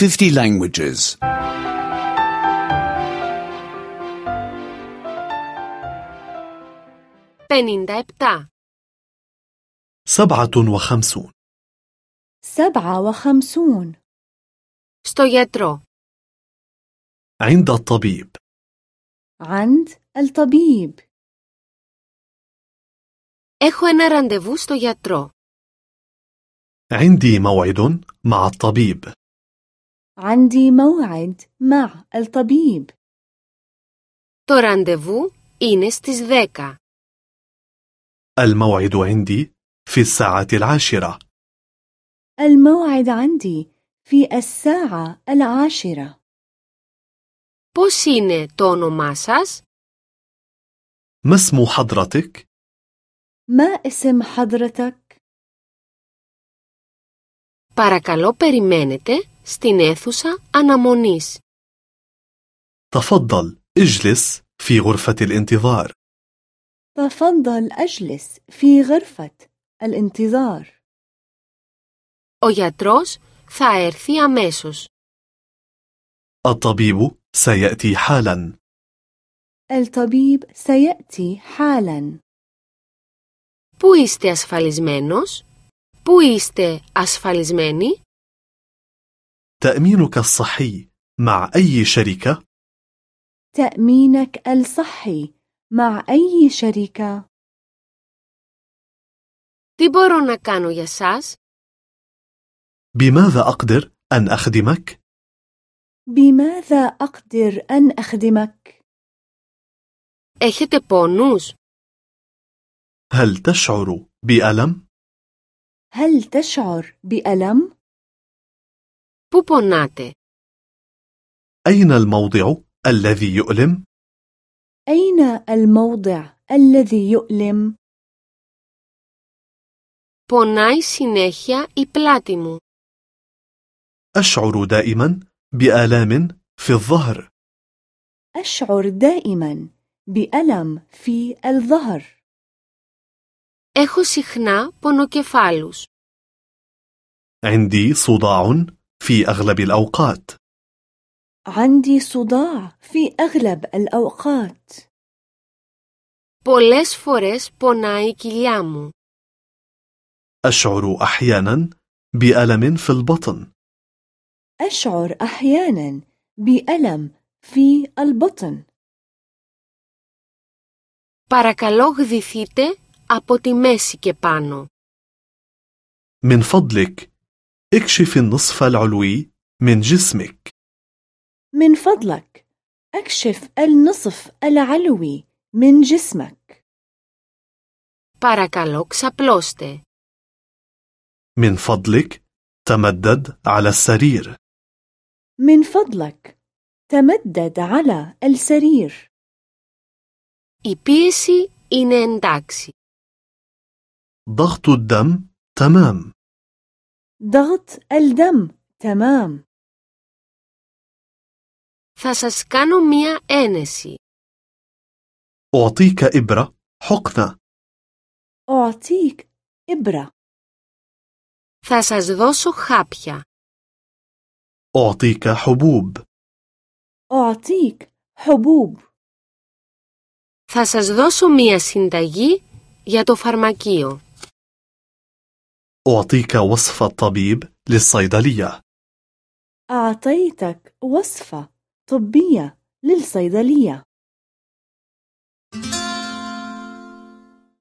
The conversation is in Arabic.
50 languages. 57. سبعة وخمسون سبعة وخمسون Στο γιατρό. عند الطبيب عند الطبيب Έχω ένα ραντεβού στο γιατρό. عندي موعد مع الطبيب عندي موعد مع الطبيب Το ραντεβού είναι στις 10. الموعد عندي في الساعة العاشرة الموعد عندي في الساعة العاشرة Πώς είναι το όνομά σας? ما اسم حضرتك؟ ما اسم حضرتك؟ Παρακαλώ περιμένετε στην αίθουσα αναμονής. تفضل اجلس في غرفة الانتظار تفضل أجلس في غرفة الانتظار Ο γιατρός θα έρθει αμέσως. الطبيب سيأتي حالا الطبيب سيأتي حالا Πού είστε ασφαλισμένος? Πού είστε ασφαλισμένοι? تأمينك الصحي مع أي شركة؟ تأمينك الصحي مع أي شركة؟ Τι μπορώ να κάνω για σας? بماذا أقدر أن أخدمك؟ بماذا أقدر أن أخدمك؟ Έχετε πόνους? هل تشعر بألم؟ هل تشعر بألم؟ Πού πονάτε? أين الموضع الذي يؤلم؟ أين الموضع الذي يؤلم؟ Πονάει συνέχεια η πλάτη μου. أشعر دائما بآلام في الظهر أشعر دائما بألم في الظهر Έχω συχνά πονοκεφάλους. عندي صداع في أغلب الأوقات عندي صداع في أغلب الأوقات Πολλές φορές πονάει η κοιλιά μου. أشعر أحيانا بألم في البطن أشعر أحيانا بألم في البطن Παρακαλώ γδυθείτε από τη μέση και πάνω. من فضلك اكشف النصف العلوي من جسمك من فضلك أكشف النصف العلوي من جسمك Παρακαλώ ξαπλώστε. من فضلك تمدد على السرير من فضلك تمدد على السرير Η πίεση είναι εντάξει. ضغط الدم تمام ضغط الدم تمام Θα σας κάνω μία ένεση. أعطيك إبرة حقنة أعطيك إبرة Θα σας δώσω χάπια. أعطيك حبوب أعطيك حبوب Θα σας δώσω μία συνταγή για το φαρμακείο. أعطيك وصفة طبيب للصيدلية. أعطيتك وصفة طبية للصيدلية.